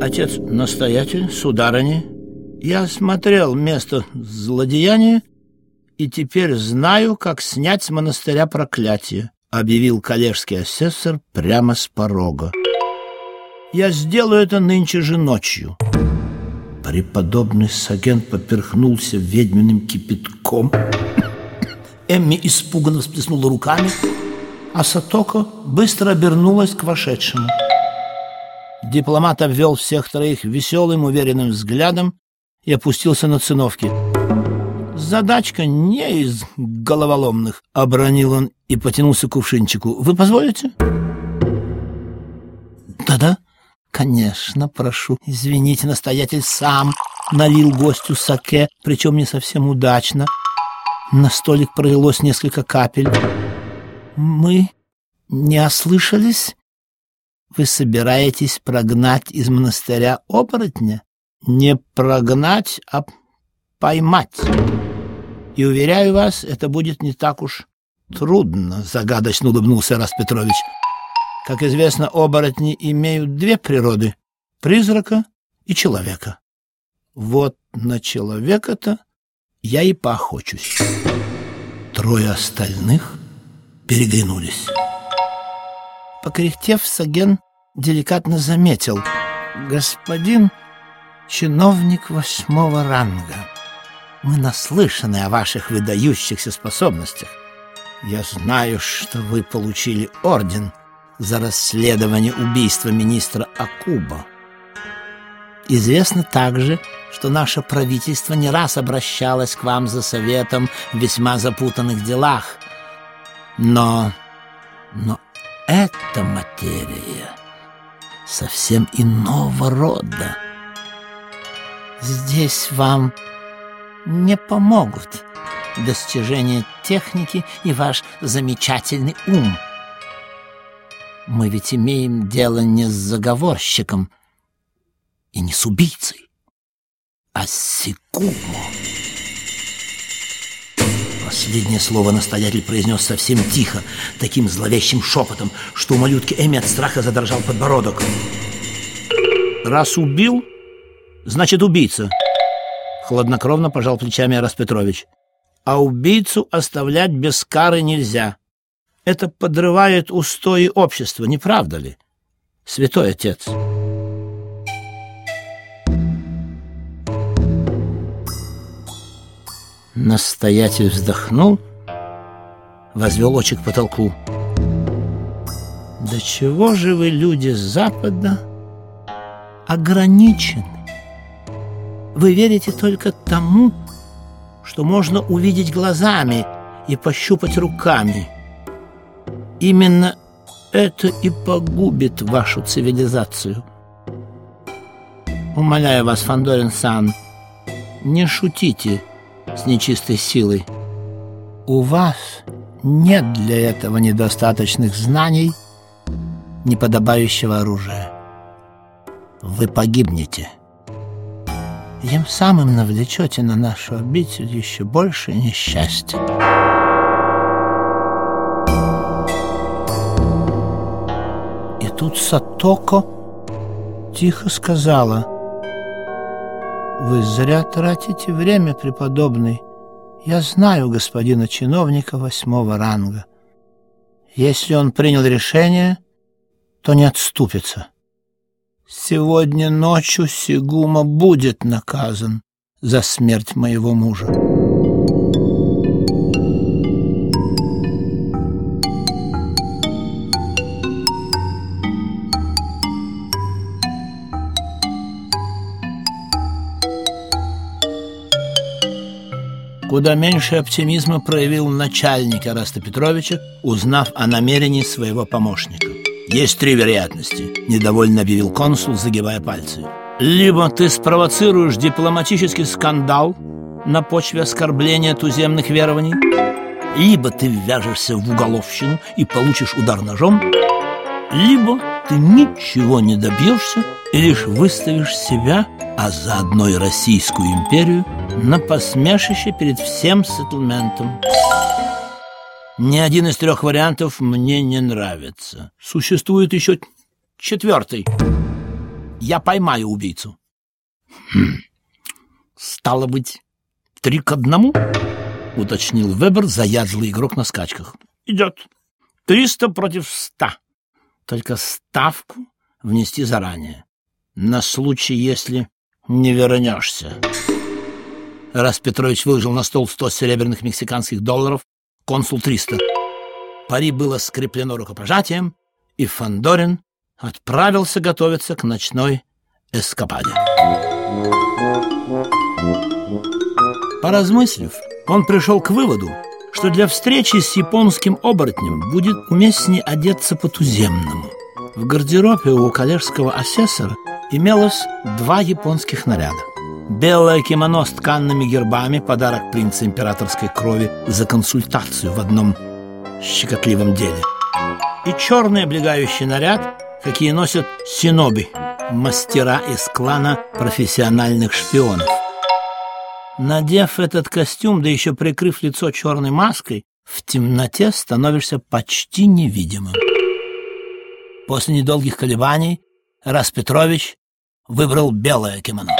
Отец-настоятель, сударыни, я осмотрел место злодеяния и теперь знаю, как снять с монастыря проклятие, объявил коллежский асессор прямо с порога. Я сделаю это нынче же ночью. Преподобный Саген поперхнулся ведьминым кипятком. Эмми испуганно всплеснула руками, а Сатоко быстро обернулась к вошедшему. Дипломат обвел всех троих веселым, уверенным взглядом и опустился на циновки. «Задачка не из головоломных», — обронил он и потянулся к кувшинчику. «Вы позволите?» «Да-да, конечно, прошу. Извините, настоятель сам налил гостю саке, причем не совсем удачно. На столик пролилось несколько капель. Мы не ослышались?» Вы собираетесь прогнать из монастыря оборотня? Не прогнать, а поймать. И, уверяю вас, это будет не так уж трудно, загадочно улыбнулся Рас Петрович. Как известно, оборотни имеют две природы — призрака и человека. Вот на человека-то я и поохочусь. Трое остальных переглянулись. Покряхтев, Саген деликатно заметил. «Господин чиновник восьмого ранга, мы наслышаны о ваших выдающихся способностях. Я знаю, что вы получили орден за расследование убийства министра Акуба. Известно также, что наше правительство не раз обращалось к вам за советом в весьма запутанных делах. Но... но эта материя совсем иного рода. Здесь вам не помогут достижения техники и ваш замечательный ум. Мы ведь имеем дело не с заговорщиком и не с убийцей, а с Сикумо. Последнее слово настоятель произнес совсем тихо, таким зловещим шепотом, что у малютки Эми от страха задрожал подбородок. «Раз убил, значит убийца», — хладнокровно пожал плечами Арас Петрович. «А убийцу оставлять без кары нельзя. Это подрывает устои общества, не правда ли, святой отец?» Настоятель вздохнул, возвел очи к потолку. «Да чего же вы, люди Запада, ограничены? Вы верите только тому, что можно увидеть глазами и пощупать руками. Именно это и погубит вашу цивилизацию. Умоляю вас, Фандорин-сан, не шутите с нечистой силой. У вас нет для этого недостаточных знаний, неподобающего оружия. Вы погибнете. Тем самым навлечете на нашу обитель еще больше несчастья. И тут Сатоко тихо сказала — вы зря тратите время, преподобный. Я знаю господина чиновника восьмого ранга. Если он принял решение, то не отступится. Сегодня ночью Сигума будет наказан за смерть моего мужа. Куда меньше оптимизма проявил начальник Араста Петровича, узнав о намерении своего помощника. «Есть три вероятности», – недовольно объявил консул, загибая пальцы. «Либо ты спровоцируешь дипломатический скандал на почве оскорбления туземных верований, либо ты ввяжешься в уголовщину и получишь удар ножом, либо ты ничего не добьешься и лишь выставишь себя, а заодно и Российскую империю, на посмешище перед всем сеттлментом. Ни один из трех вариантов мне не нравится. Существует еще четвертый. я поймаю убийцу. Хм. Стало быть, три к одному? Уточнил Вебер, заядлый игрок на скачках. Идет. Триста против ста. Только ставку внести заранее. На случай, если не вернешься. Раз Петрович выложил на стол сто серебряных мексиканских долларов, консул триста. Пари было скреплено рукопожатием, и Фандорин отправился готовиться к ночной эскападе. Поразмыслив, он пришел к выводу, что для встречи с японским оборотнем будет уместнее одеться по-туземному. В гардеробе у коллежского асессора имелось два японских наряда. Белое кимоно с тканными гербами, подарок принца императорской крови за консультацию в одном щекотливом деле. И черный облегающий наряд, какие носят синоби, мастера из клана профессиональных шпионов. Надев этот костюм, да еще прикрыв лицо черной маской, в темноте становишься почти невидимым. После недолгих колебаний Рас Петрович выбрал белое кимоно.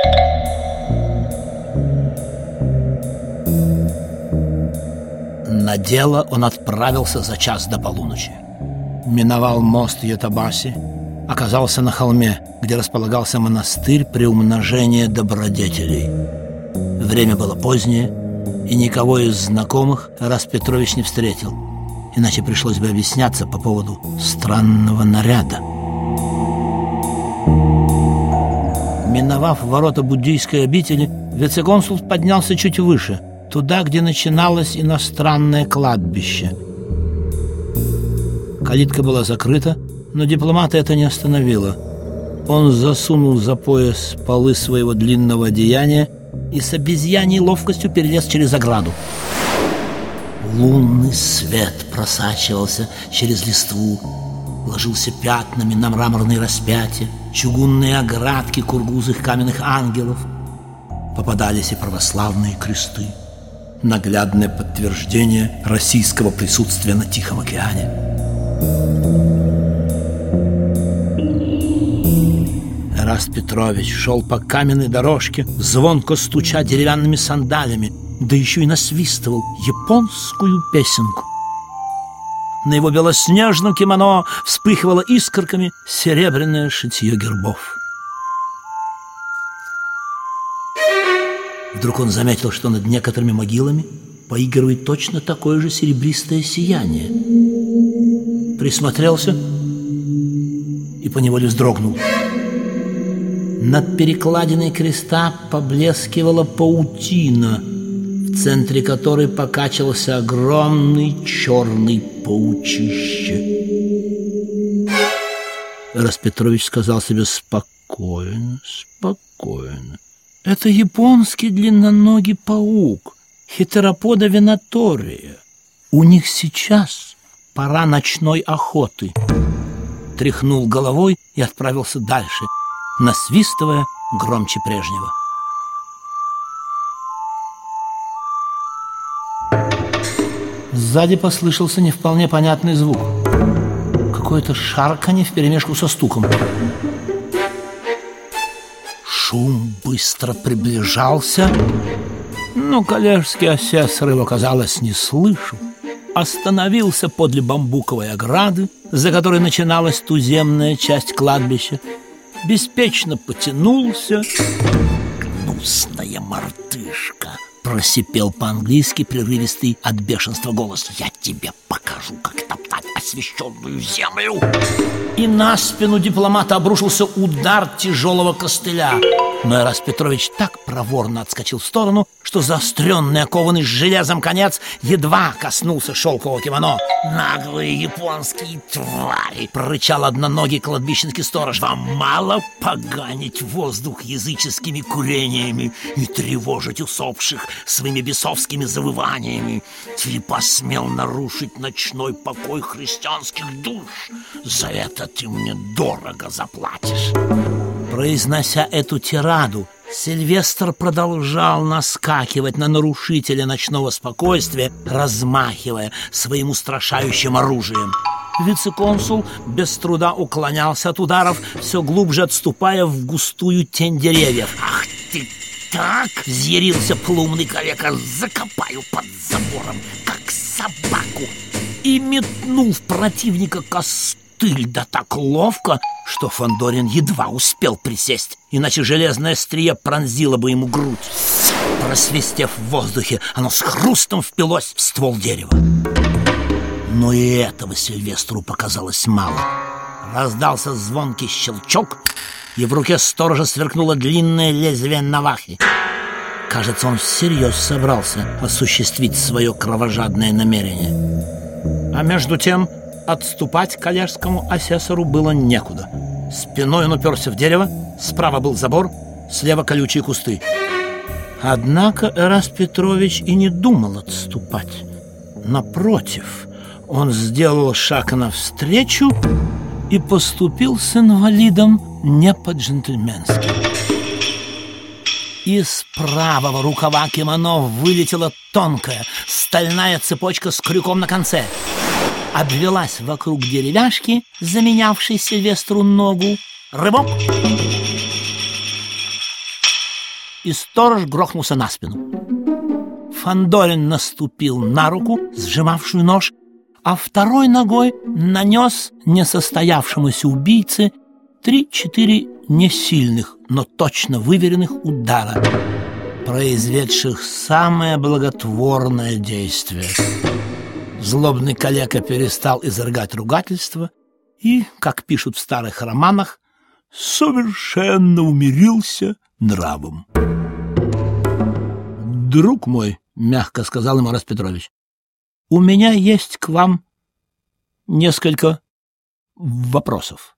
На дело он отправился за час до полуночи. Миновал мост Ятабаси, оказался на холме, где располагался монастырь при умножении добродетелей. Время было позднее, и никого из знакомых Рас Петрович не встретил, иначе пришлось бы объясняться по поводу странного наряда. Миновав ворота буддийской обители, вице-консул поднялся чуть выше, туда, где начиналось иностранное кладбище. Калитка была закрыта, но дипломата это не остановило. Он засунул за пояс полы своего длинного одеяния и с обезьяней ловкостью перелез через ограду. Лунный свет просачивался через листву, ложился пятнами на мраморные распятия, чугунные оградки кургузых каменных ангелов. Попадались и православные кресты, наглядное подтверждение российского присутствия на Тихом океане. Раст Петрович шел по каменной дорожке, звонко стуча деревянными сандалями, да еще и насвистывал японскую песенку. На его белоснежном кимоно вспыхивало искорками серебряное шитье гербов. Вдруг он заметил, что над некоторыми могилами поигрывает точно такое же серебристое сияние. Присмотрелся и поневоле вздрогнул. Над перекладиной креста поблескивала паутина, в центре которой покачивался огромный черный паучище. Распетрович сказал себе спокойно, спокойно. Это японский длинноногий паук, хетеропода венатория. У них сейчас пора ночной охоты. Тряхнул головой и отправился дальше — насвистывая громче прежнего. Сзади послышался не вполне понятный звук. Какое-то шарканье вперемешку со стуком. Шум быстро приближался, но коллежский асессор его, казалось, не слышал. Остановился подле бамбуковой ограды, за которой начиналась туземная часть кладбища, беспечно потянулся. «Гнусная мартышка!» Просипел по-английски прерывистый от бешенства голос. «Я тебе покажу, как топтать освещенную землю!» И на спину дипломата обрушился удар тяжелого костыля. Но Эрас Петрович так проворно отскочил в сторону, что заостренный, окованный железом конец едва коснулся шелкового кимоно. «Наглые японские твари!» — прорычал одноногий кладбищенский сторож. «Вам мало поганить воздух языческими курениями и тревожить усопших своими бесовскими завываниями? Ты посмел нарушить ночной покой христианских душ. За это ты мне дорого заплатишь!» Произнося эту тираду, Сильвестр продолжал наскакивать на нарушителя ночного спокойствия, размахивая своим устрашающим оружием. Вице-консул без труда уклонялся от ударов, все глубже отступая в густую тень деревьев. «Ах ты так!» — взъярился плумный калека. «Закопаю под забором, как собаку!» И метнул в противника костыль, да так ловко, что Фандорин едва успел присесть, иначе железное острие пронзило бы ему грудь. Просвистев в воздухе, оно с хрустом впилось в ствол дерева. Но и этого Сильвестру показалось мало. Раздался звонкий щелчок, и в руке сторожа сверкнуло длинное лезвие навахи. Кажется, он всерьез собрался осуществить свое кровожадное намерение. А между тем отступать коллежскому асессору было некуда. Спиной он уперся в дерево, справа был забор, слева колючие кусты. Однако Эрас Петрович и не думал отступать. Напротив, он сделал шаг навстречу и поступил с инвалидом не по-джентльменски. Из правого рукава кимоно вылетела тонкая стальная цепочка с крюком на конце. Обвелась вокруг деревяшки, заменявшей Сильвестру ногу. Рывок! И сторож грохнулся на спину. Фандорин наступил на руку, сжимавшую нож, а второй ногой нанес несостоявшемуся убийце три-четыре несильных, но точно выверенных удара, произведших самое благотворное действие. Злобный калека перестал изрыгать ругательство и, как пишут в старых романах, совершенно умирился нравом. «Друг мой», — мягко сказал ему Марас Петрович, у меня есть к вам несколько вопросов.